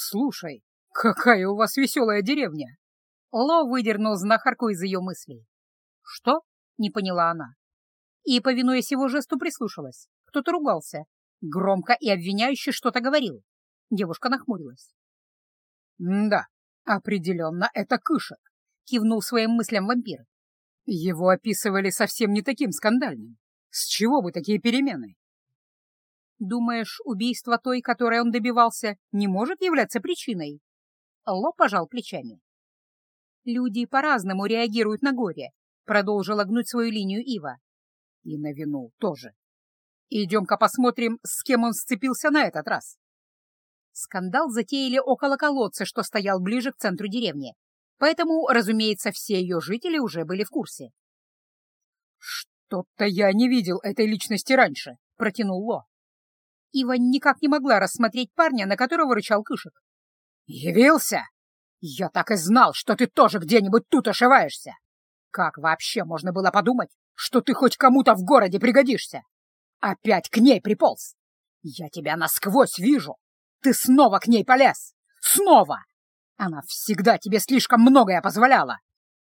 «Слушай, какая у вас веселая деревня!» Ло выдернул знахарку из ее мыслей. «Что?» — не поняла она. И, повинуясь его жесту, прислушалась. Кто-то ругался. Громко и обвиняюще что-то говорил. Девушка нахмурилась. «Да, определенно это Кышек», — кивнул своим мыслям вампир. «Его описывали совсем не таким скандальным. С чего бы такие перемены?» «Думаешь, убийство той, которой он добивался, не может являться причиной?» Ло пожал плечами. «Люди по-разному реагируют на горе», — продолжила гнуть свою линию Ива. «И на вину тоже. Идем-ка посмотрим, с кем он сцепился на этот раз». Скандал затеяли около колодца, что стоял ближе к центру деревни. Поэтому, разумеется, все ее жители уже были в курсе. «Что-то я не видел этой личности раньше», — протянул Ло. Ива никак не могла рассмотреть парня, на которого рычал Кышек. «Явился? Я так и знал, что ты тоже где-нибудь тут ошиваешься. Как вообще можно было подумать, что ты хоть кому-то в городе пригодишься? Опять к ней приполз. Я тебя насквозь вижу. Ты снова к ней полез! Снова! Она всегда тебе слишком многое позволяла.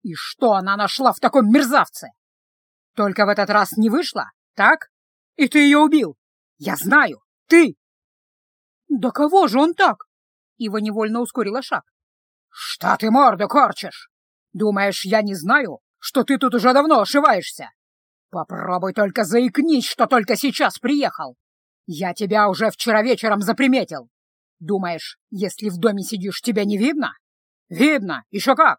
И что она нашла в таком мерзавце? Только в этот раз не вышла, так? И ты ее убил. Я знаю, ты! Да кого же он так? Ива невольно ускорила шаг. Что ты морду корчишь? Думаешь, я не знаю, что ты тут уже давно ошиваешься? Попробуй только заикнись, что только сейчас приехал. Я тебя уже вчера вечером заприметил. Думаешь, если в доме сидишь, тебя не видно? Видно, еще как.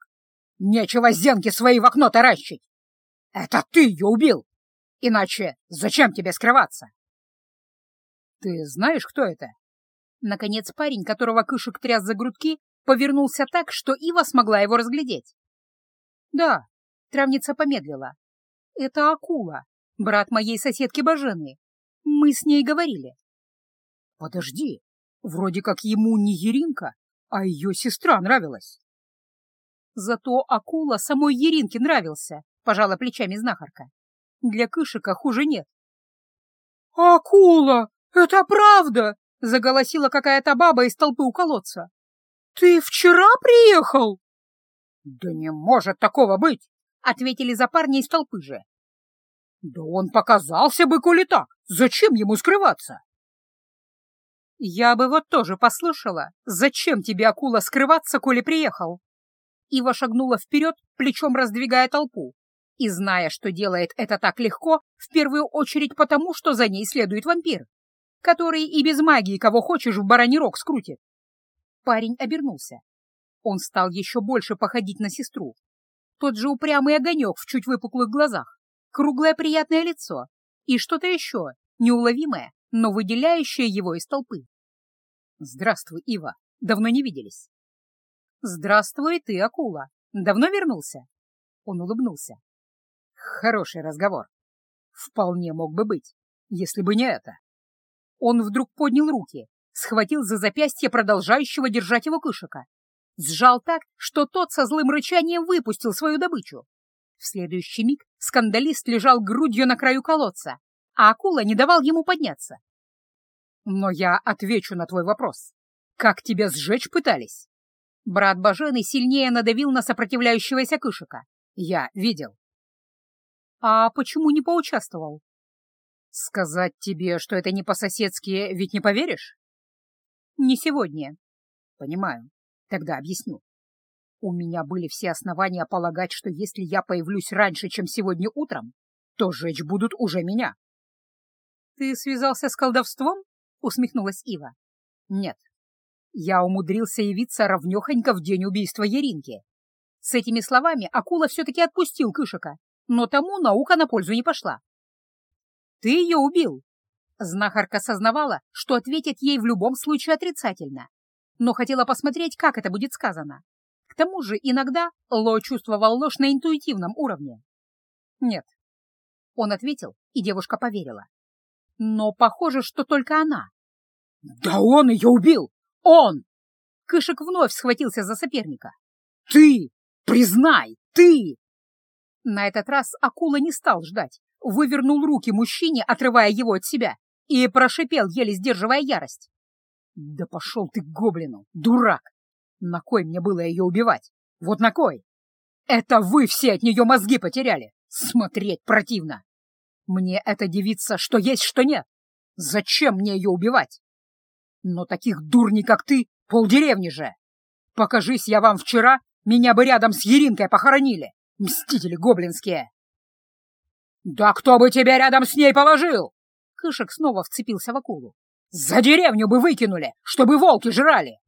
Нечего зенки свои в окно таращить. Это ты ее убил. Иначе зачем тебе скрываться? Ты знаешь, кто это? Наконец парень, которого Кышек тряс за грудки, повернулся так, что Ива смогла его разглядеть. Да, травница помедлила. Это акула, брат моей соседки Бажены. Мы с ней говорили. Подожди, вроде как ему не Еринка, а ее сестра нравилась. Зато акула самой Еринке нравился, пожала плечами знахарка. Для Кышика хуже нет. «Акула! Это правда!» — заголосила какая-то баба из толпы у колодца. «Ты вчера приехал?» «Да не может такого быть!» — ответили за парня из толпы же. «Да он показался бы, коли так! Зачем ему скрываться?» «Я бы вот тоже послушала, зачем тебе, акула, скрываться, коли приехал?» Ива шагнула вперед, плечом раздвигая толпу, и, зная, что делает это так легко, в первую очередь потому, что за ней следует вампир, который и без магии кого хочешь в бараний рог скрутит. Парень обернулся. Он стал еще больше походить на сестру. Тот же упрямый огонек в чуть выпуклых глазах круглое приятное лицо и что-то еще, неуловимое, но выделяющее его из толпы. «Здравствуй, Ива. Давно не виделись». «Здравствуй ты, акула. Давно вернулся?» Он улыбнулся. «Хороший разговор. Вполне мог бы быть, если бы не это». Он вдруг поднял руки, схватил за запястье продолжающего держать его кышика, сжал так, что тот со злым рычанием выпустил свою добычу. В следующий миг скандалист лежал грудью на краю колодца, а акула не давал ему подняться. «Но я отвечу на твой вопрос. Как тебя сжечь пытались?» Брат Бажены сильнее надавил на сопротивляющегося Кышика. «Я видел». «А почему не поучаствовал?» «Сказать тебе, что это не по-соседски, ведь не поверишь?» «Не сегодня». «Понимаю. Тогда объясню. У меня были все основания полагать, что если я появлюсь раньше, чем сегодня утром, то жечь будут уже меня. «Ты связался с колдовством?» — усмехнулась Ива. «Нет. Я умудрился явиться ровнёхонько в день убийства Еринки». С этими словами акула все-таки отпустил Кышика, но тому наука на пользу не пошла. «Ты ее убил!» Знахарка сознавала, что ответит ей в любом случае отрицательно, но хотела посмотреть, как это будет сказано. К тому же иногда Ло чувствовал ложь на интуитивном уровне. «Нет». Он ответил, и девушка поверила. Но похоже, что только она. «Да он ее убил! Он!» Кышек вновь схватился за соперника. «Ты! Признай! Ты!» На этот раз акула не стал ждать, вывернул руки мужчине, отрывая его от себя, и прошипел, еле сдерживая ярость. Да пошел ты к гоблину, дурак! На кой мне было ее убивать? Вот на кой? Это вы все от нее мозги потеряли! Смотреть противно! Мне эта девица что есть, что нет. Зачем мне ее убивать? Но таких дурней, как ты, полдеревни же. Покажись я вам вчера, меня бы рядом с Еринкой похоронили. Мстители гоблинские. Да кто бы тебя рядом с ней положил? Кышек снова вцепился в акулу. За деревню бы выкинули, чтобы волки жрали.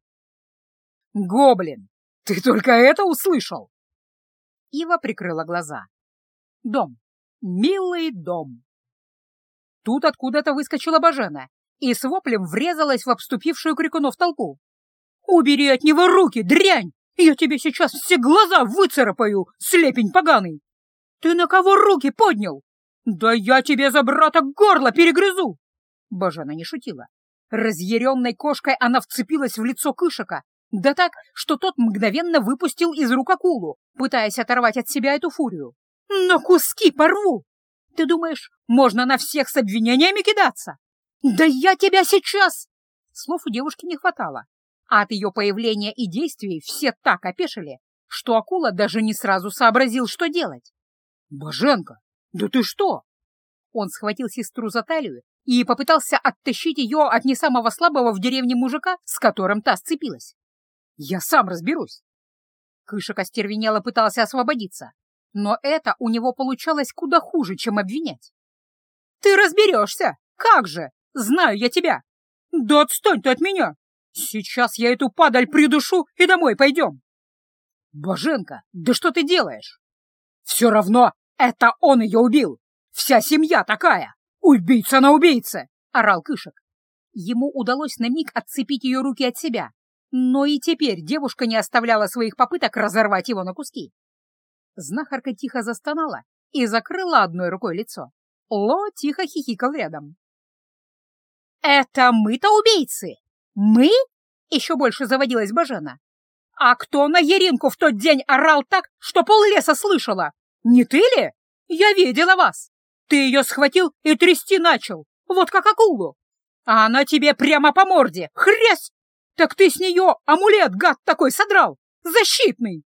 Гоблин, ты только это услышал? Ива прикрыла глаза. Дом. Милый дом. Тут откуда-то выскочила Бажена и с воплем врезалась в обступившую крикунов толпу. «Убери от него руки, дрянь! Я тебе сейчас все глаза выцарапаю, слепень поганый! Ты на кого руки поднял? Да я тебе за брата горло перегрызу!» Бажена не шутила. Разъяренной кошкой она вцепилась в лицо Кышика, да так, что тот мгновенно выпустил из рук акулу, пытаясь оторвать от себя эту фурию. На куски порву! Ты думаешь, можно на всех с обвинениями кидаться? Да я тебя сейчас!» Слов у девушки не хватало, а от ее появления и действий все так опешили, что акула даже не сразу сообразил, что делать. «Боженка, да ты что?» Он схватил сестру за талию и попытался оттащить ее от не самого слабого в деревне мужика, с которым та сцепилась. «Я сам разберусь!» Кышек остервенело пытался освободиться, но это у него получалось куда хуже, чем обвинять. «Ты разберешься! Как же! Знаю я тебя! Да отстань ты от меня! Сейчас я эту падаль придушу и домой пойдем!» «Боженка, да что ты делаешь?» «Все равно это он ее убил! Вся семья такая! Убийца на убийце!» — орал Кышек. Ему удалось на миг отцепить ее руки от себя, но и теперь девушка не оставляла своих попыток разорвать его на куски. Знахарка тихо застонала и закрыла одной рукой лицо. Ло тихо хихикал рядом. «Это мы-то убийцы? Мы?» — еще больше заводилась Бажена. «А кто на Еринку в тот день орал так, что пол леса слышала? Не ты ли? Я видела вас. Ты ее схватил и трясти начал, вот как акулу. А она тебе прямо по морде. Хрясь! Так ты с нее амулет, гад такой, содрал! Защитный!»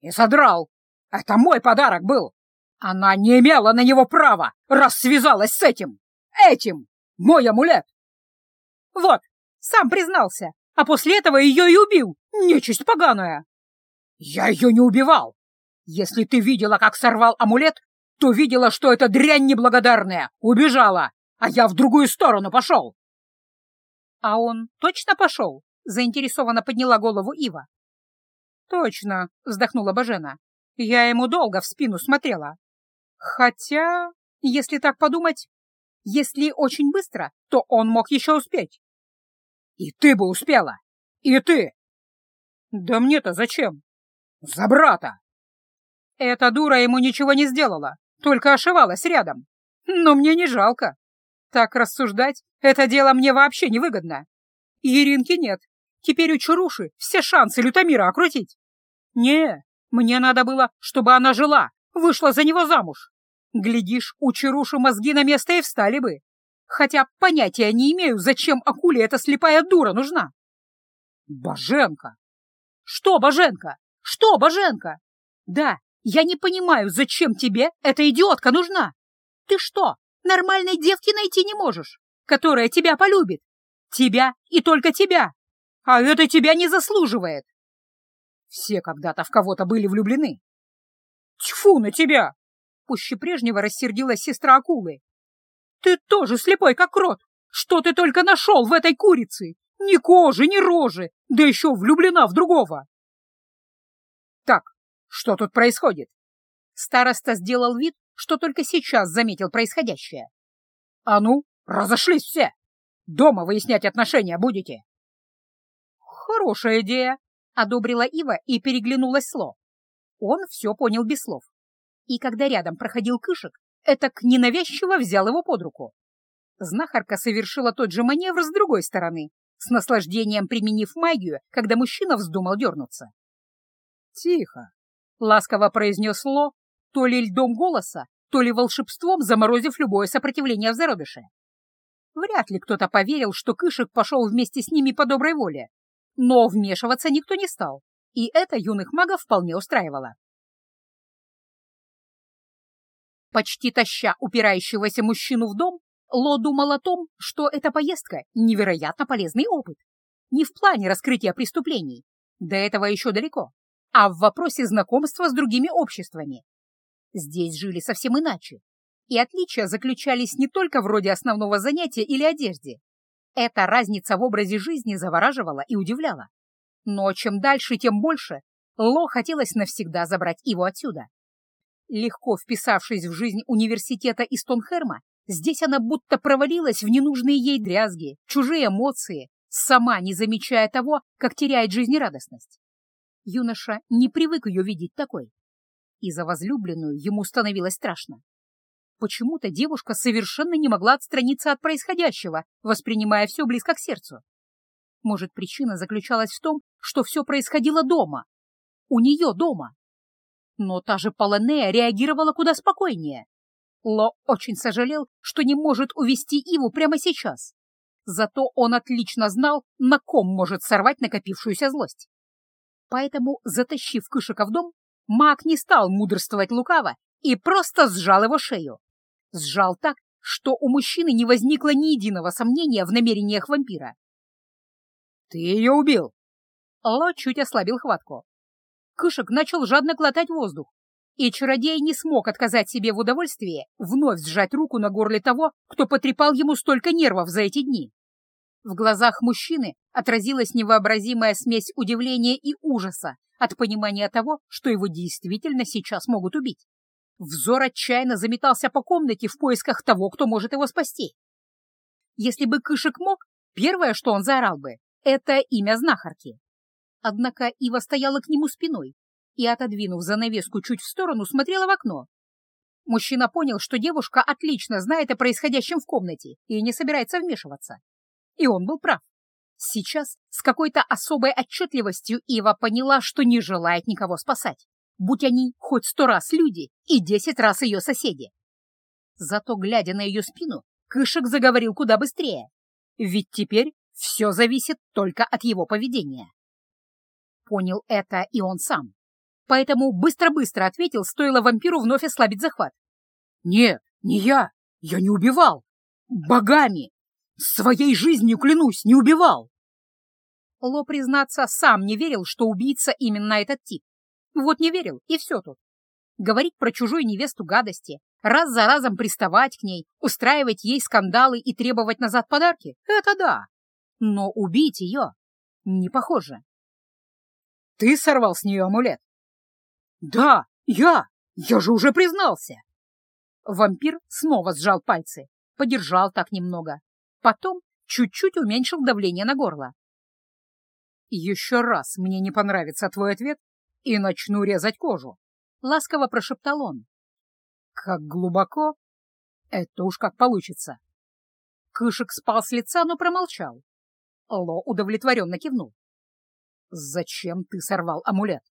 «И содрал!» Это мой подарок был. Она не имела на него права, раз связалась с этим. Этим. Мой амулет. Вот, сам признался, а после этого ее и убил. Нечисть поганая. Я ее не убивал. Если ты видела, как сорвал амулет, то видела, что эта дрянь неблагодарная убежала, а я в другую сторону пошел. А он точно пошел? Заинтересованно подняла голову Ива. Точно, вздохнула Бажена. Я ему долго в спину смотрела. Хотя, если так подумать, если очень быстро, то он мог еще успеть. И ты бы успела! И ты! Да мне-то зачем? За брата! Эта дура ему ничего не сделала, только ошивалась рядом. Но мне не жалко. Так рассуждать — это дело мне вообще невыгодно. Иринки нет. Теперь у Чаруши все шансы Лютомира окрутить. Не, мне надо было, чтобы она жила, вышла за него замуж. Глядишь, у Чаруши мозги на место и встали бы. Хотя понятия не имею, зачем акуле эта слепая дура нужна. Боженка! Что, Боженка? Что, Боженка? Да, я не понимаю, зачем тебе эта идиотка нужна. Ты что, нормальной девки найти не можешь, которая тебя полюбит? Тебя и только тебя. А это тебя не заслуживает. Все когда-то в кого-то были влюблены. Тьфу на тебя! Пуще прежнего рассердилась сестра акулы. Ты тоже слепой, как крот! Что ты только нашел в этой курице? Ни кожи, ни рожи, да еще влюблена в другого. Так, что тут происходит? Староста сделал вид, что только сейчас заметил происходящее. А ну, разошлись все! Дома выяснять отношения будете. Хорошая идея, — одобрила Ива и переглянулась Сло. Он все понял без слов. И когда рядом проходил Кышек, этак ненавязчиво взял его под руку. Знахарка совершила тот же маневр с другой стороны, с наслаждением применив магию, когда мужчина вздумал дернуться. «Тихо!» — ласково произнес Ло, то ли льдом голоса, то ли волшебством заморозив любое сопротивление в зародыше. Вряд ли кто-то поверил, что Кышек пошел вместе с ними по доброй воле. Но вмешиваться никто не стал, и это юных магов вполне устраивало. Почти таща упирающегося мужчину в дом, Ло думал о том, что эта поездка — невероятно полезный опыт. Не в плане раскрытия преступлений, до этого еще далеко, а в вопросе знакомства с другими обществами. Здесь жили совсем иначе, и отличия заключались не только в роде основного занятия или одежде. Эта разница в образе жизни завораживала и удивляла. Но чем дальше, тем больше Ло хотелось навсегда забрать его отсюда. Легко вписавшись в жизнь университета из Тонхерма, здесь она будто провалилась в ненужные ей дрязги, чужие эмоции, сама не замечая того, как теряет жизнерадостность. Юноша не привык ее видеть такой, и за возлюбленную ему становилось страшно. Почему-то девушка совершенно не могла отстраниться от происходящего, воспринимая все близко к сердцу. Может, причина заключалась в том, что все происходило дома, у нее дома. Но та же Полонея реагировала куда спокойнее. Ло очень сожалел, что не может увести Иву прямо сейчас. Зато он отлично знал, на ком может сорвать накопившуюся злость. Поэтому, затащив Кышика в дом, маг не стал мудрствовать лукаво и просто сжал его шею. Сжал так, что у мужчины не возникло ни единого сомнения в намерениях вампира. «Ты ее убил!» Ло чуть ослабил хватку. Кышек начал жадно глотать воздух, и чародей не смог отказать себе в удовольствии вновь сжать руку на горле того, кто потрепал ему столько нервов за эти дни. В глазах мужчины отразилась невообразимая смесь удивления и ужаса от понимания того, что его действительно сейчас могут убить. Взор отчаянно заметался по комнате в поисках того, кто может его спасти. Если бы Кышек мог, первое, что он заорал бы, это имя знахарки. Однако Ива стояла к нему спиной и, отодвинув занавеску чуть в сторону, смотрела в окно. Мужчина понял, что девушка отлично знает о происходящем в комнате и не собирается вмешиваться. И он был прав. Сейчас с какой-то особой отчетливостью Ива поняла, что не желает никого спасать, будь они хоть сто раз люди и десять раз ее соседи. Зато, глядя на ее спину, Кышек заговорил куда быстрее, ведь теперь все зависит только от его поведения. Понял это и он сам. Поэтому быстро-быстро ответил, стоило вампиру вновь ослабить захват. «Нет, не я. Я не убивал. Богами. Своей жизнью, клянусь, не убивал!» Ло, признаться, сам не верил, что убийца именно этот тип. Вот не верил, и все тут. Говорить про чужую невесту гадости, раз за разом приставать к ней, устраивать ей скандалы и требовать назад подарки — это да. Но убить ее не похоже. Ты сорвал с нее амулет? Да, я! Я же уже признался! Вампир снова сжал пальцы, подержал так немного. Потом чуть-чуть уменьшил давление на горло. «Еще раз мне не понравится твой ответ, и начну резать кожу», — ласково прошептал он. «Как глубоко? Это уж как получится». Кышек спал с лица, но промолчал. Ло удовлетворенно кивнул. «Зачем ты сорвал амулет?»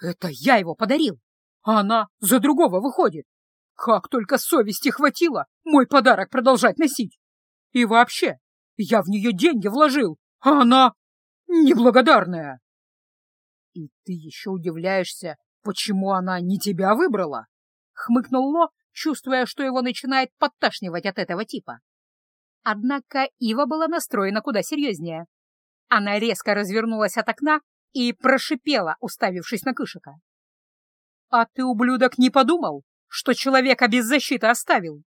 «Это я его подарил, а она за другого выходит. Как только совести хватило мой подарок продолжать носить. И вообще, я в нее деньги вложил, а она неблагодарная». «И ты еще удивляешься, почему она не тебя выбрала?» — хмыкнул Ло, чувствуя, что его начинает подташнивать от этого типа. Однако Ива была настроена куда серьезнее. Она резко развернулась от окна и прошипела, уставившись на Кышика. «А ты, ублюдок, не подумал, что человека без защиты оставил?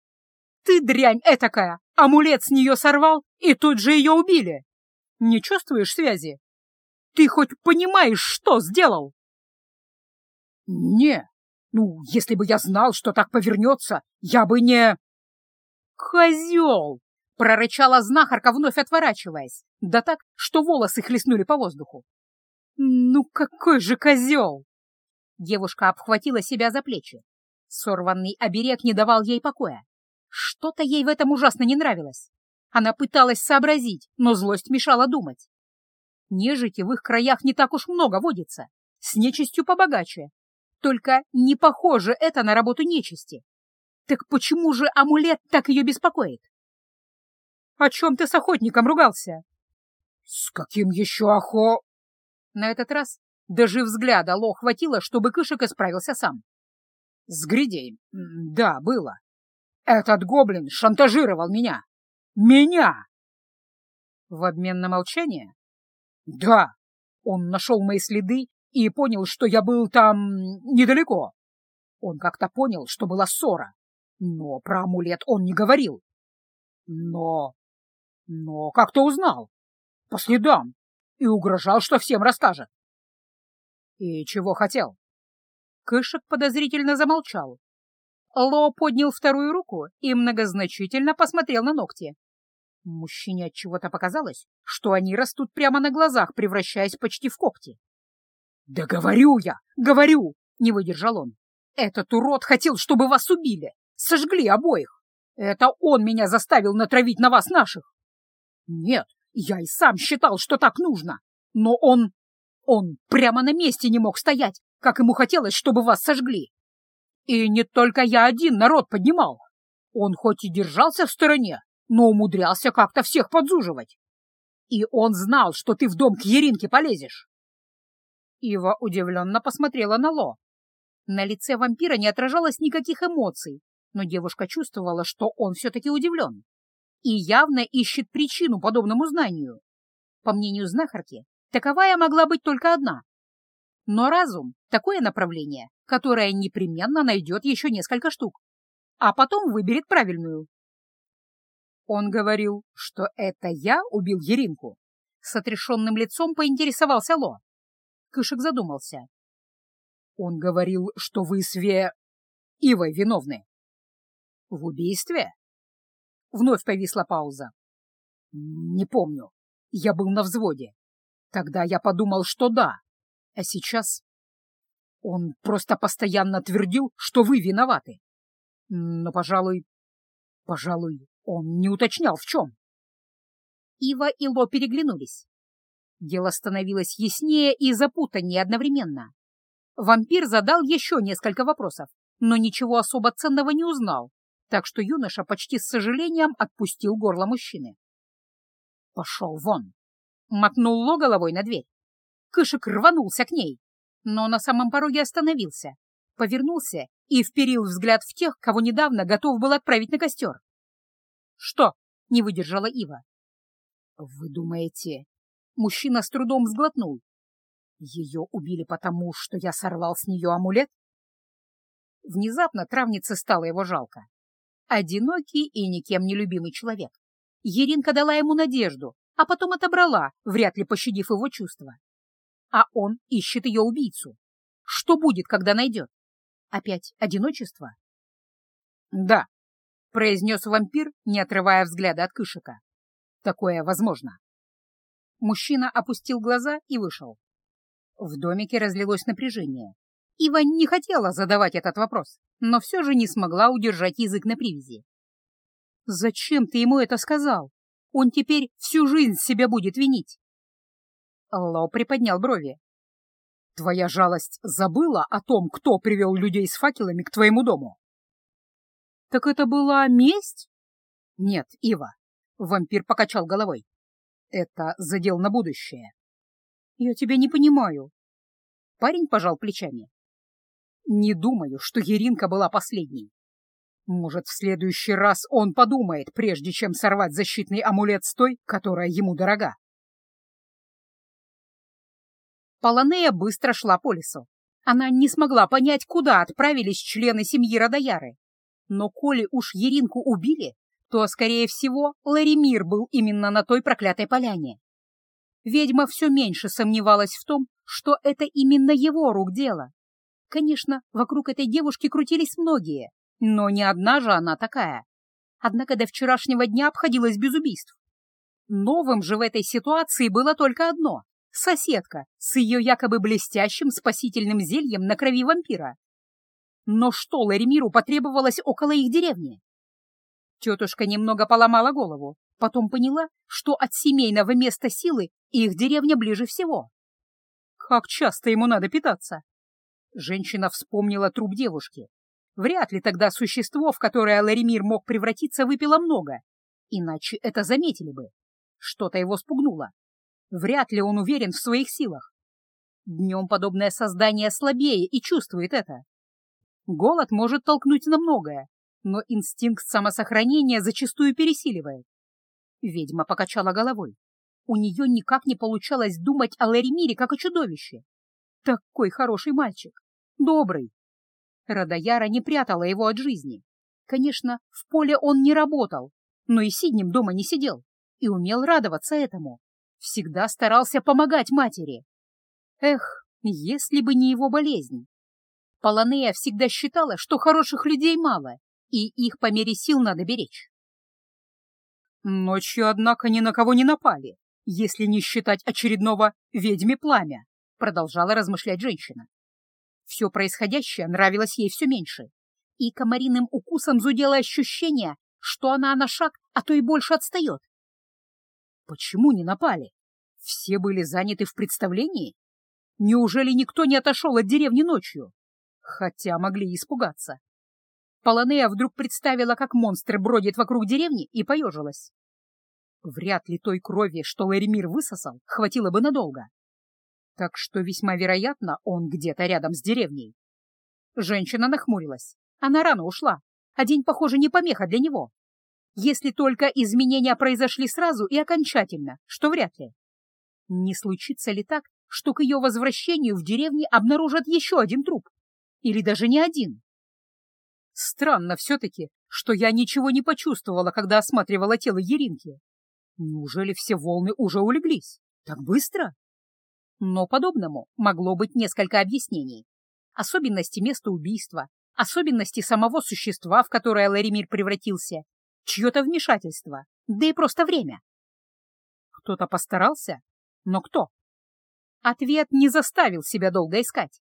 Ты, дрянь этакая, амулет с нее сорвал, и тут же ее убили. Не чувствуешь связи? Ты хоть понимаешь, что сделал?» «Не, ну, если бы я знал, что так повернется, я бы не...» «Козел!» — прорычала знахарка, вновь отворачиваясь, да так, что волосы хлестнули по воздуху. «Ну какой же козел!» Девушка обхватила себя за плечи. Сорванный оберег не давал ей покоя. Что-то ей в этом ужасно не нравилось. Она пыталась сообразить, но злость мешала думать. Нежити в их краях не так уж много водится, с нечистью побогаче. Только не похоже это на работу нечисти. Так почему же амулет так ее беспокоит? О чем ты с охотником ругался?» «С каким еще охо...» На этот раз даже взгляда Ло хватило, чтобы Кышек исправился сам. «С Гридей. Да, было. Этот гоблин шантажировал меня. Меня!» В обмен на молчание? «Да. Он нашел мои следы и понял, что я был там недалеко. Он как-то понял, что была ссора, но про амулет он не говорил. Но... но как-то узнал. По следам. И угрожал, что всем расскажет. И чего хотел? Кышек подозрительно замолчал. Ло поднял вторую руку и многозначительно посмотрел на ногти. Мужчине от чего-то показалось, что они растут прямо на глазах, превращаясь почти в когти. «Да говорю я, говорю!» — не выдержал он. «Этот урод хотел, чтобы вас убили, сожгли обоих. Это он меня заставил натравить на вас наших. Нет, я и сам считал, что так нужно, но он... он прямо на месте не мог стоять, как ему хотелось, чтобы вас сожгли. И не только я один народ поднимал. Он хоть и держался в стороне, но умудрялся как-то всех подзуживать. И он знал, что ты в дом к Еринке полезешь. Ива удивленно посмотрела на Ло. На лице вампира не отражалось никаких эмоций, но девушка чувствовала, что он все-таки удивлен и явно ищет причину подобному знанию. По мнению знахарки, таковая могла быть только одна. Но разум — такое направление, которое непременно найдет еще несколько штук, а потом выберет правильную. Он говорил, что это я убил Еринку. С отрешенным лицом поинтересовался Ло. Кышек задумался. Он говорил, что вы с Ве... Ивой виновны. В убийстве? Вновь повисла пауза. Не помню. Я был на взводе. Тогда я подумал, что да. А сейчас... Он просто постоянно твердил, что вы виноваты. Но, пожалуй... Пожалуй, он не уточнял, в чем. Ива и Ло переглянулись. Дело становилось яснее и запутаннее одновременно. Вампир задал еще несколько вопросов, но ничего особо ценного не узнал, так что юноша почти с сожалением отпустил горло мужчины. «Пошел вон!» — мотнул Ло головой на дверь. Кышек рванулся к ней, но на самом пороге остановился, повернулся и вперил взгляд в тех, кого недавно готов был отправить на костер. «Что?» — не выдержала Ива. «Вы думаете...» Мужчина с трудом сглотнул. «Ее убили потому, что я сорвал с нее амулет?» Внезапно травнице стало его жалко. Одинокий и никем не любимый человек. Еринка дала ему надежду, а потом отобрала, вряд ли пощадив его чувства. А он ищет ее убийцу. Что будет, когда найдет? Опять одиночество? Да, произнес вампир, не отрывая взгляда от Кышика. Такое возможно. Мужчина опустил глаза и вышел. В домике разлилось напряжение. Ива не хотела задавать этот вопрос, но все же не смогла удержать язык на привязи. «Зачем ты ему это сказал? Он теперь всю жизнь себя будет винить». Ло приподнял брови. «Твоя жалость забыла о том, кто привел людей с факелами к твоему дому?» «Так это была месть?» «Нет, Ива», — вампир покачал головой. «Это задел на будущее». «Я тебя не понимаю». Парень пожал плечами. «Не думаю, что Еринка была последней. Может, в следующий раз он подумает, прежде чем сорвать защитный амулет с той, которая ему дорога». Полонея быстро шла по лесу. Она не смогла понять, куда отправились члены семьи Родояры. Но коли уж Еринку убили, то, скорее всего, Ларимир был именно на той проклятой поляне. Ведьма все меньше сомневалась в том, что это именно его рук дело. Конечно, вокруг этой девушки крутились многие, но не одна же она такая. Однако до вчерашнего дня обходилась без убийств. Новым же в этой ситуации было только одно — соседка с ее якобы блестящим спасительным зельем на крови вампира. Но что Ларимиру потребовалось около их деревни? Тетушка немного поломала голову, потом поняла, что от семейного места силы их деревня ближе всего. Как часто ему надо питаться? Женщина вспомнила труп девушки. Вряд ли тогда существо, в которое Ларимир мог превратиться, выпило много. Иначе это заметили бы. Что-то его спугнуло. Вряд ли он уверен в своих силах. Днем подобное создание слабее и чувствует это. Голод может толкнуть на многое, но инстинкт самосохранения зачастую пересиливает. Ведьма покачала головой. У нее никак не получалось думать о Ларимире как о чудовище. Такой хороший мальчик, добрый. Радаяра не прятала его от жизни. Конечно, в поле он не работал, но и сиднем дома не сидел и умел радоваться этому. Всегда старался помогать матери. Эх, если бы не его болезнь. Полонея всегда считала, что хороших людей мало, и их по мере сил надо беречь. Ночью, однако, ни на кого не напали, если не считать очередного «ведьме пламя», продолжала размышлять женщина. Все происходящее нравилось ей все меньше, и комариным укусом зудело ощущение, что она на шаг, а то и больше отстает. Почему не напали? Все были заняты в представлении? Неужели никто не отошел от деревни ночью? Хотя могли испугаться. Полонея вдруг представила, как монстр бродит вокруг деревни, и поежилась. Вряд ли той крови, что Лэримир высосал, хватило бы надолго. Так что весьма вероятно, он где-то рядом с деревней. Женщина нахмурилась. Она рано ушла, а день, похоже, не помеха для него. Если только изменения произошли сразу и окончательно, что вряд ли. Не случится ли так, что к ее возвращению в деревне обнаружат еще один труп? Или даже не один? Странно все-таки, что я ничего не почувствовала, когда осматривала тело Еринки. Неужели все волны уже улеглись? Так быстро? Но подобному могло быть несколько объяснений. Особенности места убийства, особенности самого существа, в которое Ларимир превратился, чье-то вмешательство, да и просто время. Кто-то постарался, но кто? Ответ не заставил себя долго искать.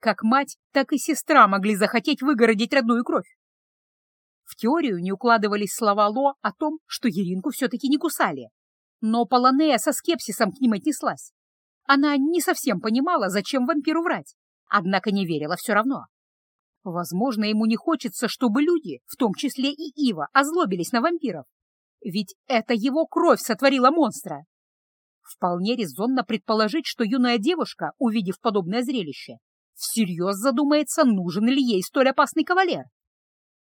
Как мать, так и сестра могли захотеть выгородить родную кровь. В теорию не укладывались слова Ло о том, что Еринку все-таки не кусали. Но Полонея со скепсисом к ним отнеслась. Она не совсем понимала, зачем вампиру врать, однако не верила все равно. Возможно, ему не хочется, чтобы люди, в том числе и Ива, озлобились на вампиров. Ведь это его кровь сотворила монстра. Вполне резонно предположить, что юная девушка, увидев подобное зрелище, всерьез задумается, нужен ли ей столь опасный кавалер.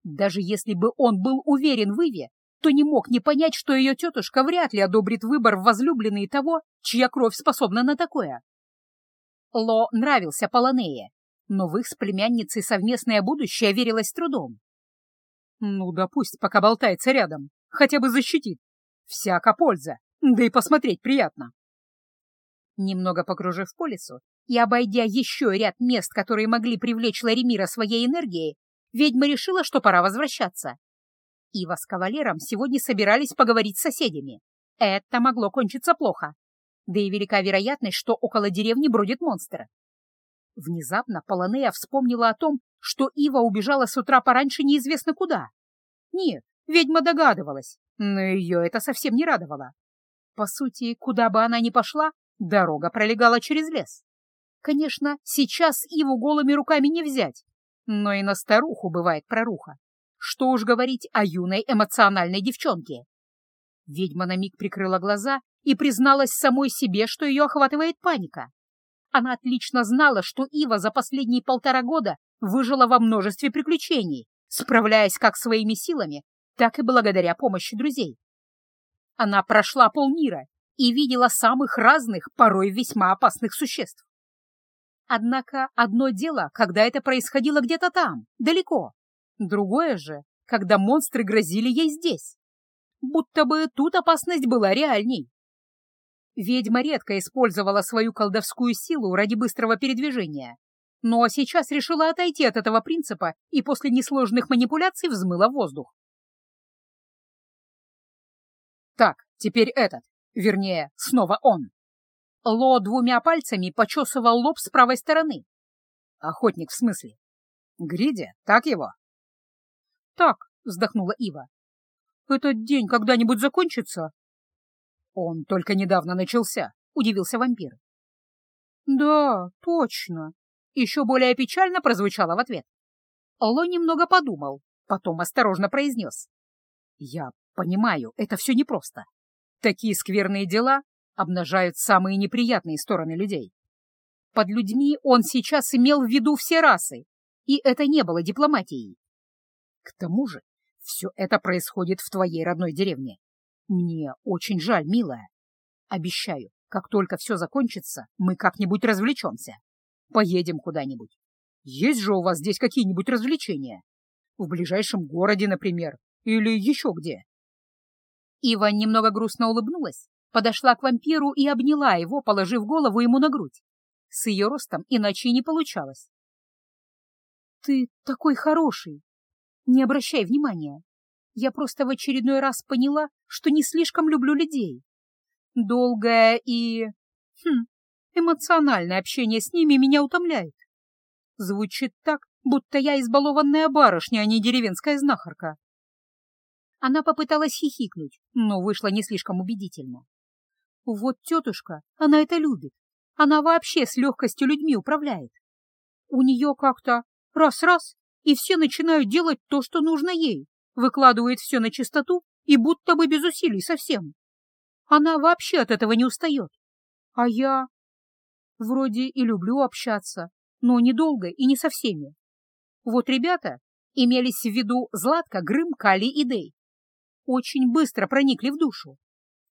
Даже если бы он был уверен в Иве, то не мог не понять, что ее тетушка вряд ли одобрит выбор в возлюбленные того, чья кровь способна на такое. Ло нравился Полонее, но в их с племянницей совместное будущее верилось трудом. Ну да пусть пока болтается рядом, хотя бы защитит. Всяко польза, да и посмотреть приятно. Немного покружив по лесу и обойдя еще ряд мест, которые могли привлечь Ларимира своей энергией, ведьма решила, что пора возвращаться. Ива с кавалером сегодня собирались поговорить с соседями. Это могло кончиться плохо. Да и велика вероятность, что около деревни бродит монстр. Внезапно Полонея вспомнила о том, что Ива убежала с утра пораньше неизвестно куда. Нет, ведьма догадывалась, но ее это совсем не радовало. По сути, куда бы она ни пошла, дорога пролегала через лес. Конечно, сейчас Иву голыми руками не взять, но и на старуху бывает проруха. Что уж говорить о юной эмоциональной девчонке. Ведьма на миг прикрыла глаза и призналась самой себе, что ее охватывает паника. Она отлично знала, что Ива за последние полтора года выжила во множестве приключений, справляясь как своими силами, так и благодаря помощи друзей. Она прошла полмира и видела самых разных, порой весьма опасных существ. Однако одно дело, когда это происходило где-то там, далеко. Другое же, когда монстры грозили ей здесь. Будто бы тут опасность была реальней. Ведьма редко использовала свою колдовскую силу ради быстрого передвижения, но сейчас решила отойти от этого принципа и после несложных манипуляций взмыла воздух. Так, теперь этот, вернее, снова он. Ло двумя пальцами почесывал лоб с правой стороны. Охотник в смысле. Гриди, так его? Так, вздохнула Ива. Этот день когда-нибудь закончится? «Он только недавно начался», — удивился вампир. «Да, точно», — еще более печально прозвучало в ответ. Ло немного подумал, потом осторожно произнес. «Я Понимаю, это все непросто. Такие скверные дела обнажают самые неприятные стороны людей. Под людьми он сейчас имел в виду все расы, и это не было дипломатией. К тому же все это происходит в твоей родной деревне. Мне очень жаль, милая. Обещаю, как только все закончится, мы как-нибудь развлечемся. Поедем куда-нибудь. Есть же у вас здесь какие-нибудь развлечения? В ближайшем городе, например, или еще где?» Ива немного грустно улыбнулась, подошла к вампиру и обняла его, положив голову ему на грудь. С ее ростом иначе и не получалось. «Ты такой хороший! Не обращай внимания. Я просто в очередной раз поняла, что не слишком люблю людей. Долгое и... Хм, эмоциональное общение с ними меня утомляет. Звучит так, будто я избалованная барышня, а не деревенская знахарка. Она попыталась хихикнуть, но вышла не слишком убедительно. Вот тетушка, она это любит. Она вообще с легкостью людьми управляет. У нее как-то раз-раз, и все начинают делать то, что нужно ей, выкладывает все на чистоту и будто бы без усилий совсем. Она вообще от этого не устает. А я... Вроде и люблю общаться, но недолго и не со всеми. Вот ребята имелись в виду Златка, Грым, Кали и Дей. Очень быстро проникли в душу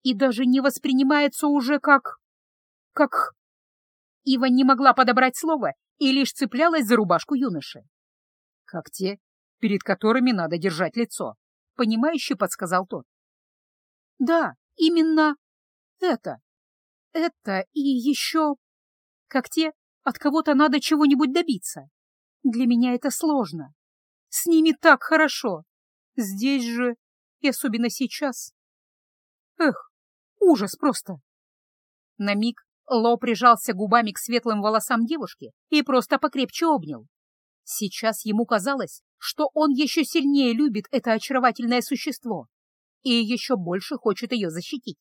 и даже не воспринимается уже как... как... Ива не могла подобрать слово и лишь цеплялась за рубашку юноши. Как те, перед которыми надо держать лицо, — понимающе подсказал тот. Да, именно это. Это и еще... Как те, от кого-то надо чего-нибудь добиться. Для меня это сложно. С ними так хорошо. Здесь же, и особенно сейчас. Эх, ужас просто. На миг Ло прижался губами к светлым волосам девушки и просто покрепче обнял. Сейчас ему казалось, что он еще сильнее любит это очаровательное существо и еще больше хочет ее защитить.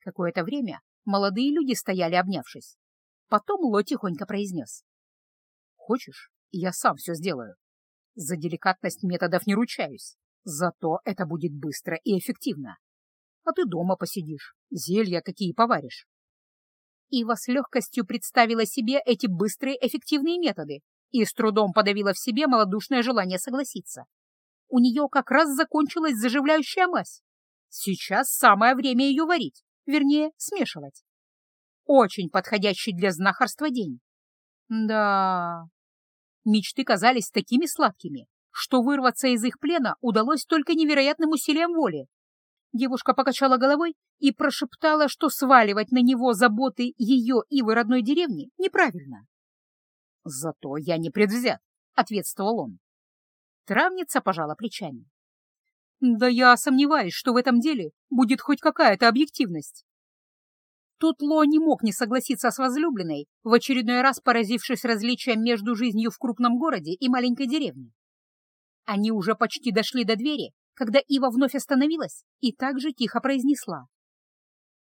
Какое-то время молодые люди стояли, обнявшись. Потом Ло тихонько произнес. «Хочешь, я сам все сделаю. За деликатность методов не ручаюсь, зато это будет быстро и эффективно. А ты дома посидишь, зелья какие поваришь». Ива с легкостью представила себе эти быстрые эффективные методы и с трудом подавила в себе малодушное желание согласиться. У нее как раз закончилась заживляющая мазь. Сейчас самое время ее варить, вернее, смешивать. Очень подходящий для знахарства день. Да, мечты казались такими сладкими, что вырваться из их плена удалось только невероятным усилием воли. Девушка покачала головой и прошептала, что сваливать на него заботы ее Ивы родной деревни неправильно. «Зато я не предвзят», — ответствовал он. Травница пожала плечами. «Да я сомневаюсь, что в этом деле будет хоть какая-то объективность. Тут Ло не мог не согласиться с возлюбленной, в очередной раз поразившись различием между жизнью в крупном городе и маленькой деревне. Они уже почти дошли до двери, когда Ива вновь остановилась и также тихо произнесла.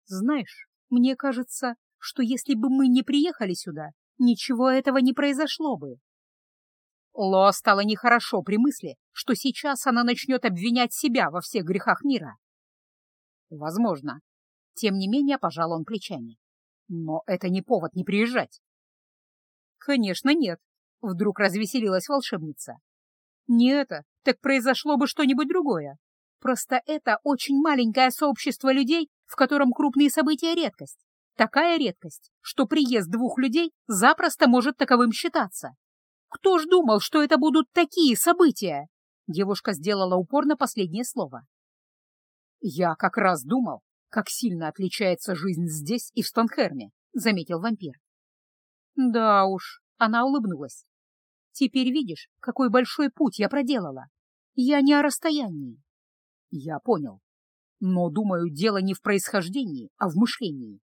«Знаешь, мне кажется, что если бы мы не приехали сюда, ничего этого не произошло бы». Ло стало нехорошо при мысли, что сейчас она начнет обвинять себя во всех грехах мира. «Возможно», тем не менее, пожал он плечами. Но это не повод не приезжать. Конечно, нет. Вдруг развеселилась волшебница. Не это, так произошло бы что-нибудь другое. Просто это очень маленькое сообщество людей, в котором крупные события — редкость. Такая редкость, что приезд двух людей запросто может таковым считаться. Кто ж думал, что это будут такие события? Девушка сделала упор на последнее слово. Я как раз думал, как сильно отличается жизнь здесь и в Стонхерме, — заметил вампир. Да уж, она улыбнулась. Теперь видишь, какой большой путь я проделала. Я не о расстоянии. Я понял. Но, думаю, дело не в происхождении, а в мышлении.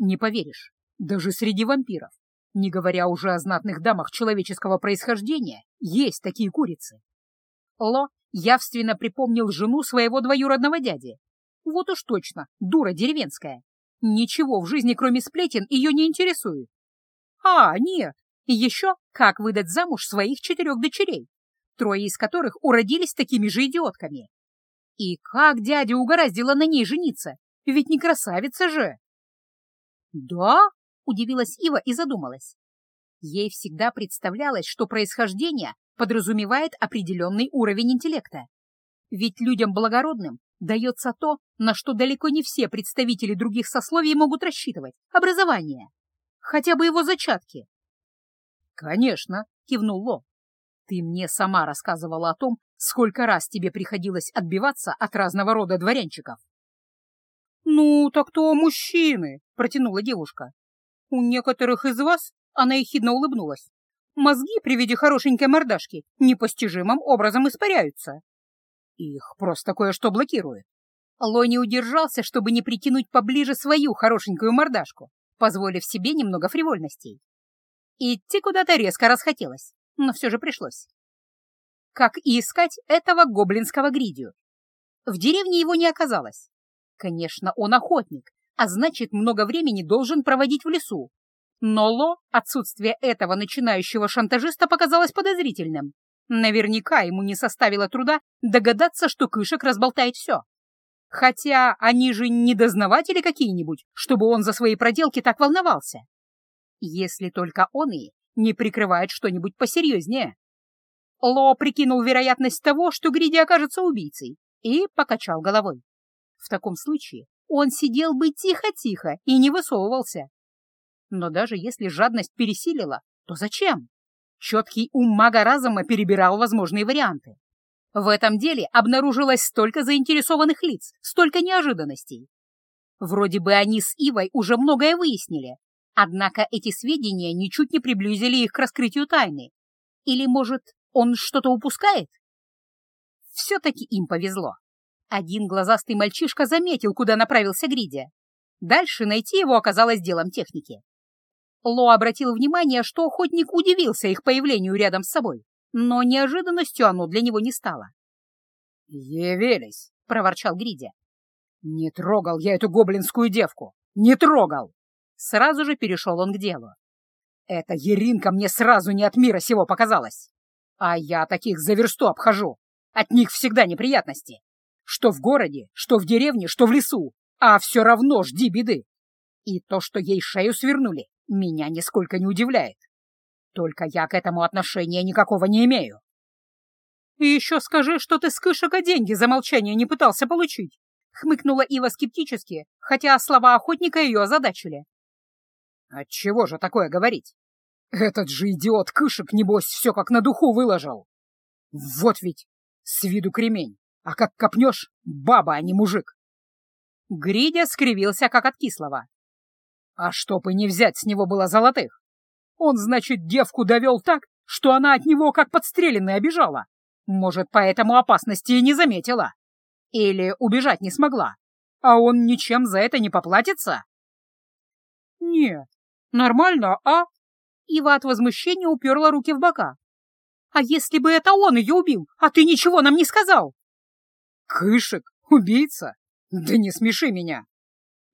Не поверишь, даже среди вампиров, не говоря уже о знатных дамах человеческого происхождения, есть такие курицы. Ло явственно припомнил жену своего двоюродного дяди, вот уж точно, дура деревенская. Ничего в жизни, кроме сплетен, ее не интересует. А, нет, еще как выдать замуж своих четырех дочерей, трое из которых уродились такими же идиотками. И как дядя угораздило на ней жениться? Ведь не красавица же. Да? Удивилась Ива и задумалась. Ей всегда представлялось, что происхождение подразумевает определенный уровень интеллекта. Ведь людям благородным дается то, на что далеко не все представители других сословий могут рассчитывать — образование. Хотя бы его зачатки. «Конечно», — кивнул Ло. «Ты мне сама рассказывала о том, сколько раз тебе приходилось отбиваться от разного рода дворянчиков». «Ну, так то мужчины», — протянула девушка. «У некоторых из вас она ехидно улыбнулась. Мозги при виде хорошенькой мордашки непостижимым образом испаряются. Их просто кое-что блокирует. Ло не удержался, чтобы не притянуть поближе свою хорошенькую мордашку, позволив себе немного фривольностей. Идти куда-то резко расхотелось, но все же пришлось. Как и искать этого гоблинского гридию. В деревне его не оказалось. Конечно, он охотник, а значит, много времени должен проводить в лесу, но Ло отсутствие этого начинающего шантажиста показалось подозрительным. Наверняка ему не составило труда догадаться, что Кышек разболтает все. Хотя они же не дознаватели какие-нибудь, чтобы он за свои проделки так волновался. Если только он и не прикрывает что-нибудь посерьезнее. Ло прикинул вероятность того, что Гриди окажется убийцей, и покачал головой. В таком случае он сидел бы тихо-тихо и не высовывался, но даже если жадность пересилила, то зачем? Четкий ум мага разума перебирал возможные варианты. В этом деле обнаружилось столько заинтересованных лиц, столько неожиданностей. Вроде бы они с Ивой уже многое выяснили, однако эти сведения ничуть не приблизили их к раскрытию тайны. Или, может, он что-то упускает? Все-таки им повезло. Один глазастый мальчишка заметил, куда направился Гридя. Дальше найти его оказалось делом техники. Ло обратил внимание, что охотник удивился их появлению рядом с собой, но неожиданностью оно для него не стало. «Явились!» — проворчал Гридя. «Не трогал я эту гоблинскую девку! Не трогал!» Сразу же перешел он к делу. «Эта Еринка мне сразу не от мира сего показалась! А я таких за версту обхожу! От них всегда неприятности! Что в городе, что в деревне, что в лесу, а все равно жди беды! И то, что ей шею свернули, меня нисколько не удивляет. Только я к этому отношения никакого не имею. И еще скажи, что ты с Кышика деньги за молчание не пытался получить. Хмыкнула Ива скептически, хотя слова охотника ее озадачили. Отчего же такое говорить? Этот же идиот Кышек, небось, все как на духу выложил. Вот ведь с виду кремень, а как копнешь — баба, а не мужик. Гридя скривился, как от кислого. А чтоб и не взять с него было золотых. Он, значит, девку довел так, что она от него как подстреленная обижала. Может, поэтому опасности и не заметила. Или убежать не смогла. А он ничем за это не поплатится? Нет, нормально, а? Ива от возмущения уперла руки в бока. А если бы это он ее убил, а ты ничего нам не сказал? Кышек, убийца? Да не смеши меня.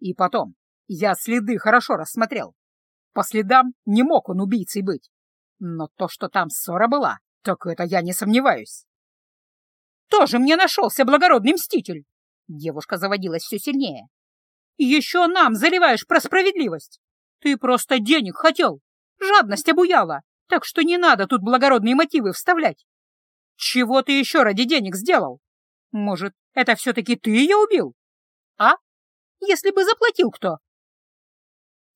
И потом, я следы хорошо рассмотрел. По следам не мог он убийцей быть. Но то, что там ссора была, так это я не сомневаюсь. Тоже мне нашелся благородный мститель. Девушка заводилась все сильнее. Еще нам заливаешь про справедливость. Ты просто денег хотел. Жадность обуяла. Так что не надо тут благородные мотивы вставлять. Чего ты еще ради денег сделал? Может, это все-таки ты ее убил? А? Если бы заплатил кто,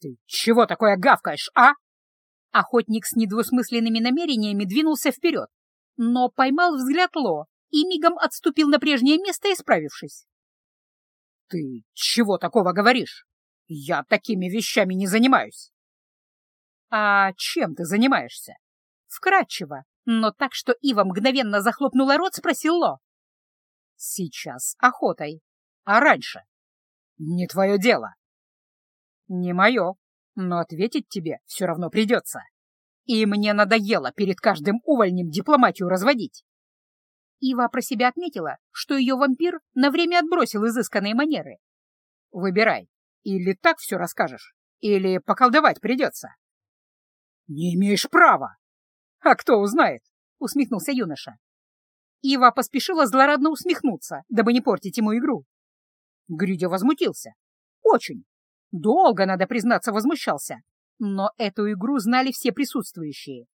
«Ты чего такое гавкаешь, а?» Охотник с недвусмысленными намерениями двинулся вперед, но поймал взгляд Ло и мигом отступил на прежнее место, исправившись. «Ты чего такого говоришь? Я такими вещами не занимаюсь». «А чем ты занимаешься?» Вкратчиво, но так, что Ива мгновенно захлопнула рот, спросил Ло. «Сейчас охотой. А раньше?» «Не твое дело». «Не мое, но ответить тебе все равно придется. И мне надоело перед каждым увольнем дипломатию разводить». Ива про себя отметила, что ее вампир на время отбросил изысканные манеры. «Выбирай, или так все расскажешь, или поколдовать придется». «Не имеешь права!» «А кто узнает?» — усмехнулся юноша. Ива поспешила злорадно усмехнуться, дабы не портить ему игру. Гридя возмутился. Очень. Долго, надо признаться, возмущался. Но эту игру знали все присутствующие.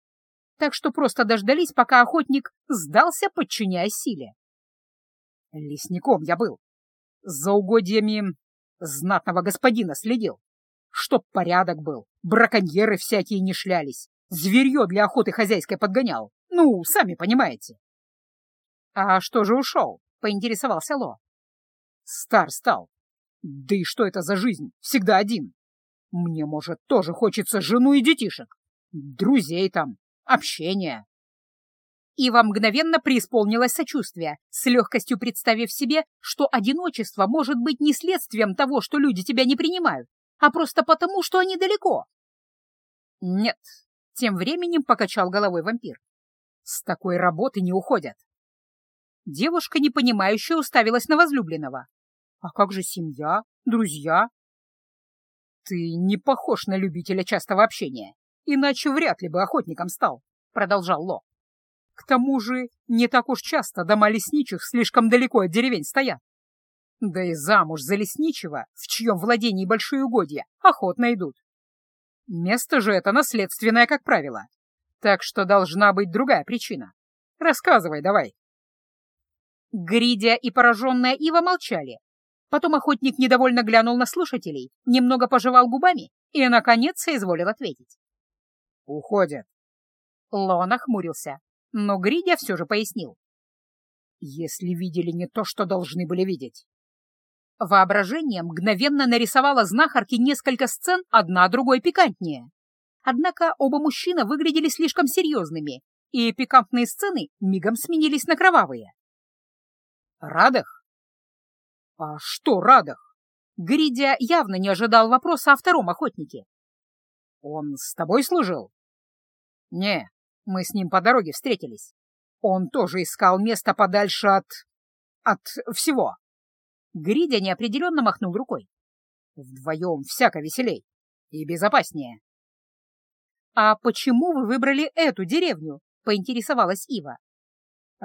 Так что просто дождались, пока охотник сдался, подчиняясь силе. Лесником я был. За угодьями знатного господина следил. Чтоб порядок был, браконьеры всякие не шлялись, зверье для охоты хозяйской подгонял. Ну, сами понимаете. «А что же ушел?» — поинтересовался Ло. «Стар стал. Да и что это за жизнь? Всегда один. Мне, может, тоже хочется жену и детишек. Друзей там, общения». Ива мгновенно преисполнилось сочувствие, с легкостью представив себе, что одиночество может быть не следствием того, что люди тебя не принимают, а просто потому, что они далеко. «Нет», — тем временем покачал головой вампир. «С такой работы не уходят. Девушка, непонимающе, уставилась на возлюбленного. «А как же семья, друзья?» «Ты не похож на любителя частого общения, иначе вряд ли бы охотником стал», — продолжал Ло. «К тому же не так уж часто дома лесничих слишком далеко от деревень стоят. Да и замуж за лесничего, в чьем владении большие угодья, охотно идут. Место же это наследственное, как правило. Так что должна быть другая причина. Рассказывай давай. Гридя и пораженная Ива молчали. Потом охотник недовольно глянул на слушателей, немного пожевал губами и, наконец, соизволил ответить. «Уходят». Ло нахмурился, но Гридя все же пояснил. «Если видели не то, что должны были видеть». Воображение мгновенно нарисовало знахарке несколько сцен, одна другой пикантнее. Однако оба мужчины выглядели слишком серьезными, и пикантные сцены мигом сменились на кровавые. Радах? А что Радах? Гридя явно не ожидал вопроса о втором охотнике. Он с тобой служил? Не, мы с ним по дороге встретились. Он тоже искал место подальше от... от всего. Гридя неопределенно махнул рукой. Вдвоем всяко веселей и безопаснее. «А почему вы выбрали эту деревню?» — поинтересовалась Ива.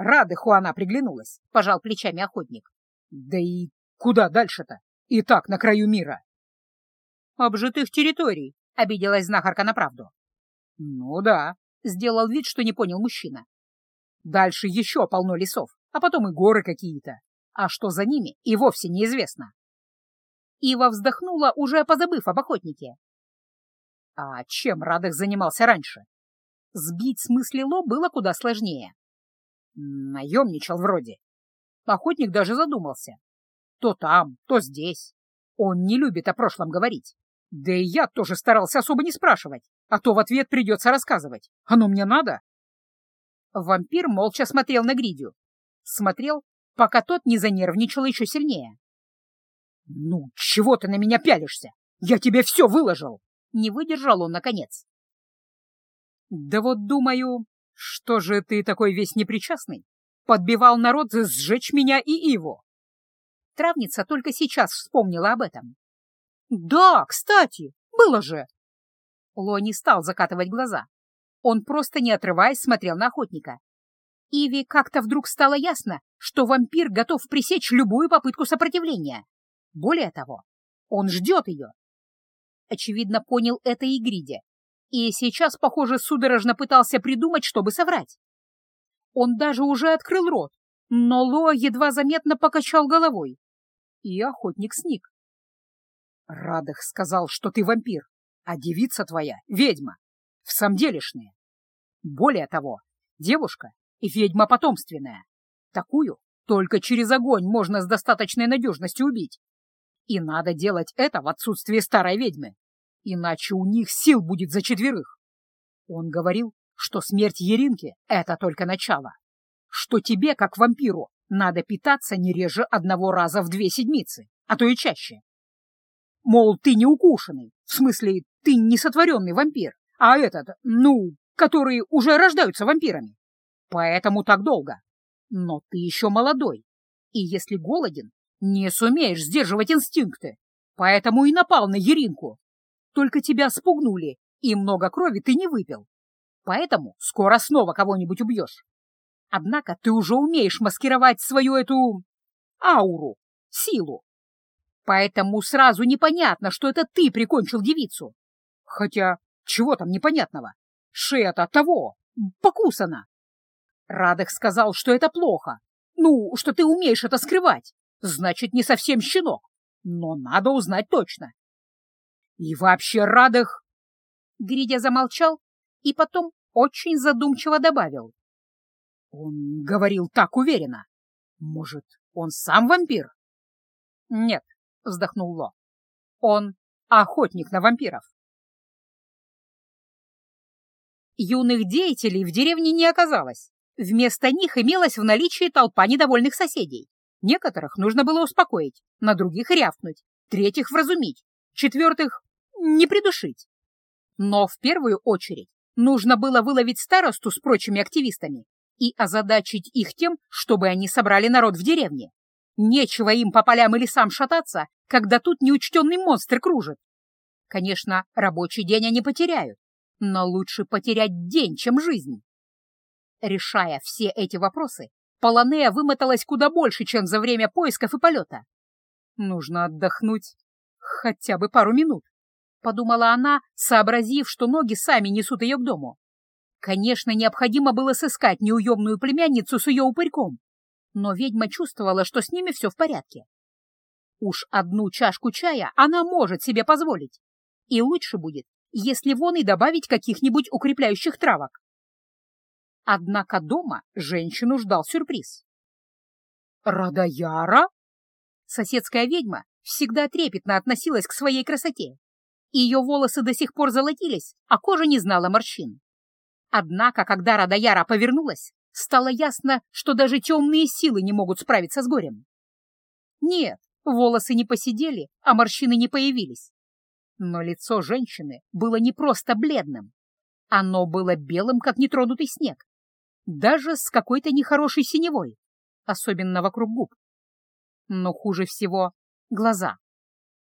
Радыху она приглянулась, — пожал плечами охотник. Да и куда дальше-то? И так на краю мира. Обжитых территорий, — обиделась знахарка на правду. Ну да, — сделал вид, что не понял мужчина. Дальше еще полно лесов, а потом и горы какие-то. А что за ними, и вовсе неизвестно. Ива вздохнула, уже позабыв об охотнике. А чем Радых занимался раньше? Сбить с мысли Ло было куда сложнее. Наемничал вроде. Охотник даже задумался. То там, то здесь. Он не любит о прошлом говорить. Да и я тоже старался особо не спрашивать, а то в ответ придется рассказывать. Оно мне надо? Вампир молча смотрел на Гридю. Смотрел, пока тот не занервничал еще сильнее. «Ну, чего ты на меня пялишься? Я тебе все выложил!» Не выдержал он, наконец. «Да вот думаю, «Что же ты такой весь непричастный? Подбивал народ сжечь меня и его!» Травница только сейчас вспомнила об этом. «Да, кстати, было же!» Ло не стал закатывать глаза. Он просто, не отрываясь, смотрел на охотника. Иви как-то вдруг стало ясно, что вампир готов пресечь любую попытку сопротивления. Более того, он ждет ее. Очевидно, понял это и Гриде, и сейчас, похоже, судорожно пытался придумать, чтобы соврать. Он даже уже открыл рот, но Лоа едва заметно покачал головой, и охотник сник. Радах сказал, что ты вампир, а девица твоя — ведьма, в самом делешная. Более того, девушка и ведьма потомственная. Такую только через огонь можно с достаточной надежностью убить. И надо делать это в отсутствие старой ведьмы иначе у них сил будет за четверых. Он говорил, что смерть Еринки — это только начало, что тебе, как вампиру, надо питаться не реже одного раза в две седмицы, а то и чаще. Мол, ты не укушенный, в смысле, ты не сотворенный вампир, а этот, ну, которые уже рождаются вампирами. Поэтому так долго. Но ты еще молодой, и если голоден, не сумеешь сдерживать инстинкты, поэтому и напал на Еринку, только тебя спугнули, и много крови ты не выпил. Поэтому скоро снова кого-нибудь убьешь. Однако ты уже умеешь маскировать свою эту... ауру, силу. Поэтому сразу непонятно, что это ты прикончил девицу. Хотя, чего там непонятного? Шея-то того, покусана. Радых сказал, что это плохо. Ну, что ты умеешь это скрывать. Значит, не совсем щенок. Но надо узнать точно. И вообще Радых... Гридя замолчал и потом очень задумчиво добавил. Он говорил так уверенно. Может, он сам вампир? Нет, вздохнул Ло. Он охотник на вампиров. Юных деятелей в деревне не оказалось. Вместо них имелась в наличии толпа недовольных соседей. Некоторых нужно было успокоить, на других рявкнуть, третьих вразумить, четвертых не придушить. Но в первую очередь нужно было выловить старосту с прочими активистами и озадачить их тем, чтобы они собрали народ в деревне. Нечего им по полям и лесам шататься, когда тут неучтенный монстр кружит. Конечно, рабочий день они потеряют, но лучше потерять день, чем жизнь. Решая все эти вопросы, Полонея вымоталась куда больше, чем за время поисков и полета. Нужно отдохнуть хотя бы пару минут, — подумала она, сообразив, что ноги сами несут ее к дому. Конечно, необходимо было сыскать неуемную племянницу с ее упырьком, но ведьма чувствовала, что с ними все в порядке. Уж одну чашку чая она может себе позволить, и лучше будет, если вон и добавить каких-нибудь укрепляющих травок. Однако дома женщину ждал сюрприз. «Радаяра?» Соседская ведьма всегда трепетно относилась к своей красоте. Ее волосы до сих пор золотились, а кожа не знала морщин. Однако, когда Радаяра повернулась, стало ясно, что даже темные силы не могут справиться с горем. Нет, волосы не посидели, а морщины не появились. Но лицо женщины было не просто бледным. Оно было белым, как нетронутый снег. Даже с какой-то нехорошей синевой, особенно вокруг губ. Но хуже всего — глаза.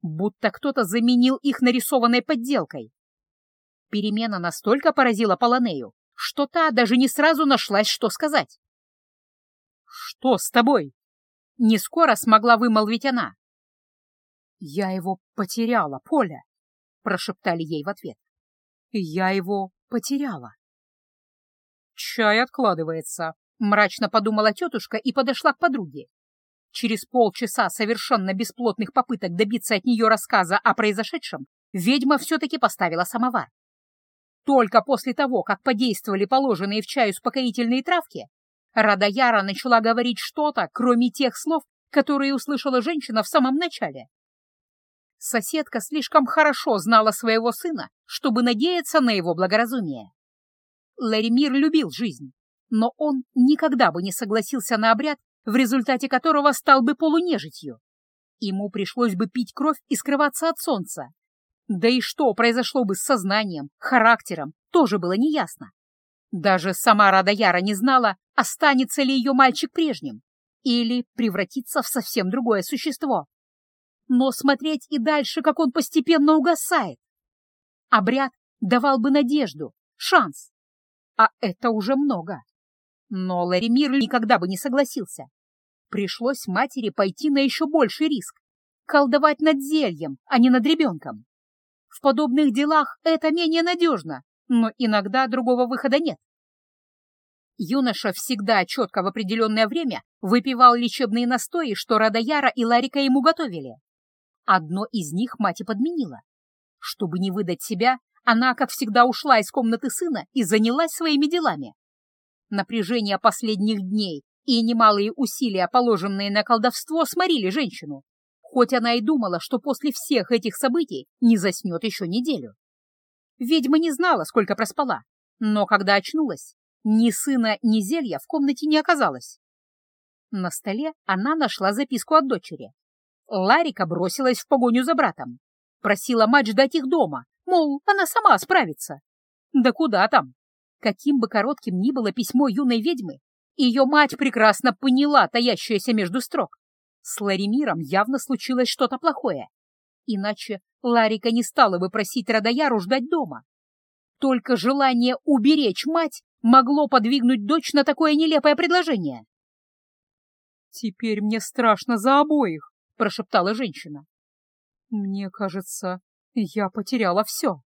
Будто кто-то заменил их нарисованной подделкой. Перемена настолько поразила Полонею, что та даже не сразу нашлась, что сказать. «Что с тобой?» — не скоро смогла вымолвить она. «Я его потеряла, Поля», — прошептали ей в ответ. «Я его потеряла». «Чай откладывается», — мрачно подумала тетушка и подошла к подруге. Через полчаса совершенно бесплотных попыток добиться от нее рассказа о произошедшем ведьма все-таки поставила самовар. Только после того, как подействовали положенные в чай успокоительные травки, Радаяра начала говорить что-то, кроме тех слов, которые услышала женщина в самом начале. Соседка слишком хорошо знала своего сына, чтобы надеяться на его благоразумие. Ларимир любил жизнь, но он никогда бы не согласился на обряд, в результате которого стал бы полунежитью. Ему пришлось бы пить кровь и скрываться от солнца, да и что произошло бы с сознанием, характером, тоже было неясно. Даже сама Радаяра не знала, останется ли ее мальчик прежним или превратится в совсем другое существо. Но смотреть и дальше, как он постепенно угасает. Обряд давал бы надежду, шанс. А это уже много. Но Ларимир никогда бы не согласился. Пришлось матери пойти на еще больший риск. Колдовать над зельем, а не над ребенком. В подобных делах это менее надежно, но иногда другого выхода нет. Юноша всегда четко в определенное время выпивал лечебные настои, что Радаяра и Ларика ему готовили. Одно из них мать и подменила. Чтобы не выдать себя, она, как всегда, ушла из комнаты сына и занялась своими делами. Напряжение последних дней и немалые усилия, положенные на колдовство, сморили женщину, хоть она и думала, что после всех этих событий не заснет еще неделю. Ведьма не знала, сколько проспала, но когда очнулась, ни сына, ни зелья в комнате не оказалось. На столе она нашла записку от дочери. Ларика бросилась в погоню за братом. Просила мать ждать их дома, мол, она сама справится. Да куда там? Каким бы коротким ни было письмо юной ведьмы, ее мать прекрасно поняла таящееся между строк. С Ларимиром явно случилось что-то плохое. Иначе Ларика не стала бы просить Радояру ждать дома. Только желание уберечь мать могло подвигнуть дочь на такое нелепое предложение? «Теперь мне страшно за обоих», — прошептала женщина. «Мне кажется, я потеряла все».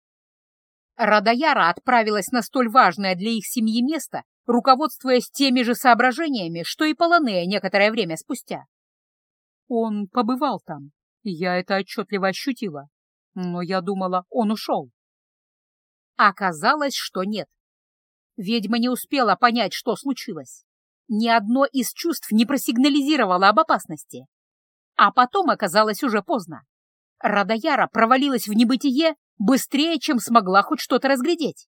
Радаяра отправилась на столь важное для их семьи место, руководствуясь теми же соображениями, что и Полонея некоторое время спустя. Он побывал там, я это отчетливо ощутила, но я думала, он ушел. Оказалось, что нет. Ведьма не успела понять, что случилось. Ни одно из чувств не просигнализировало об опасности. А потом оказалось уже поздно. Радаяра провалилась в небытие быстрее, чем смогла хоть что-то разглядеть.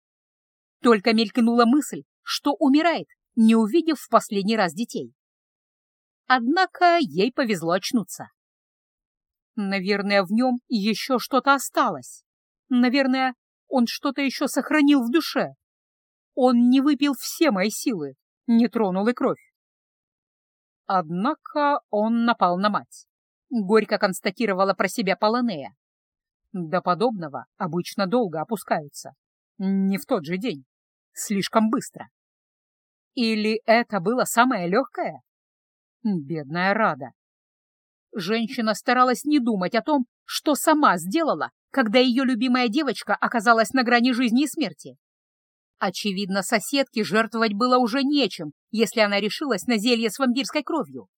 Только мелькнула мысль, что умирает, не увидев в последний раз детей. Однако ей повезло очнуться. Наверное, в нем еще что-то осталось. Наверное, он что-то еще сохранил в душе. Он не выпил все мои силы, не тронул и кровь. Однако он напал на мать. Горько констатировала про себя Полонея. До подобного обычно долго опускаются. Не в тот же день. Слишком быстро. Или это было самое легкое? Бедная Рада. Женщина старалась не думать о том, что сама сделала, когда ее любимая девочка оказалась на грани жизни и смерти. Очевидно, соседке жертвовать было уже нечем, если она решилась на зелье с вампирской кровью.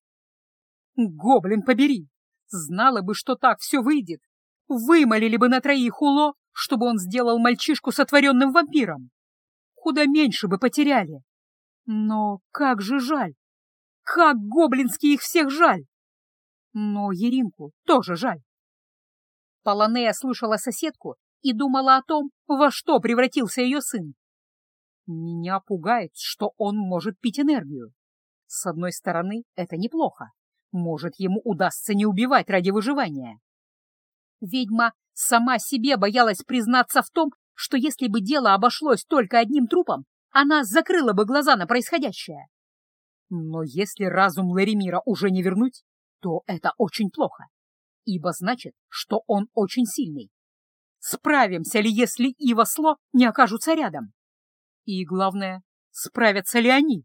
Гоблин побери! Знала бы, что так все выйдет. Вымолили бы на троих уло, чтобы он сделал мальчишку сотворенным вампиром. Куда меньше бы потеряли. Но как же жаль! Как гоблинских их всех жаль! Но Еринку тоже жаль. Полонея слушала соседку и думала о том, во что превратился ее сын. Меня пугает, что он может пить энергию. С одной стороны, это неплохо. Может, ему удастся не убивать ради выживания. Ведьма сама себе боялась признаться в том, что если бы дело обошлось только одним трупом, она закрыла бы глаза на происходящее. Но если разум Ларемира уже не вернуть, то это очень плохо, ибо значит, что он очень сильный. Справимся ли, если Ива Сло не окажутся рядом? И, главное, справятся ли они?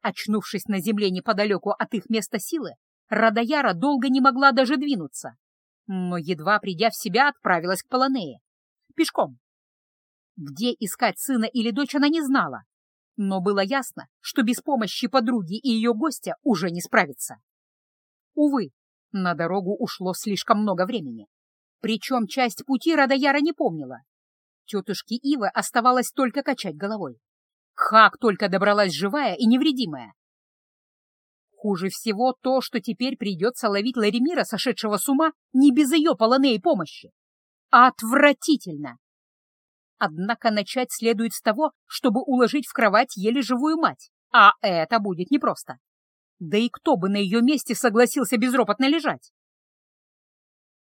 Очнувшись на земле неподалеку от их места силы, Радаяра долго не могла даже двинуться, но, едва придя в себя, отправилась к Полонее. Пешком. Где искать сына или дочь она не знала, но было ясно, что без помощи подруги и ее гостя уже не справится. Увы, на дорогу ушло слишком много времени. Причем часть пути Радаяра не помнила. Тетушке Ивы оставалось только качать головой. Как только добралась живая и невредимая. Хуже всего то, что теперь придется ловить Ларемира, сошедшего с ума, не без ее полоней помощи. Отвратительно! Однако начать следует с того, чтобы уложить в кровать еле живую мать, а это будет непросто. Да и кто бы на ее месте согласился безропотно лежать?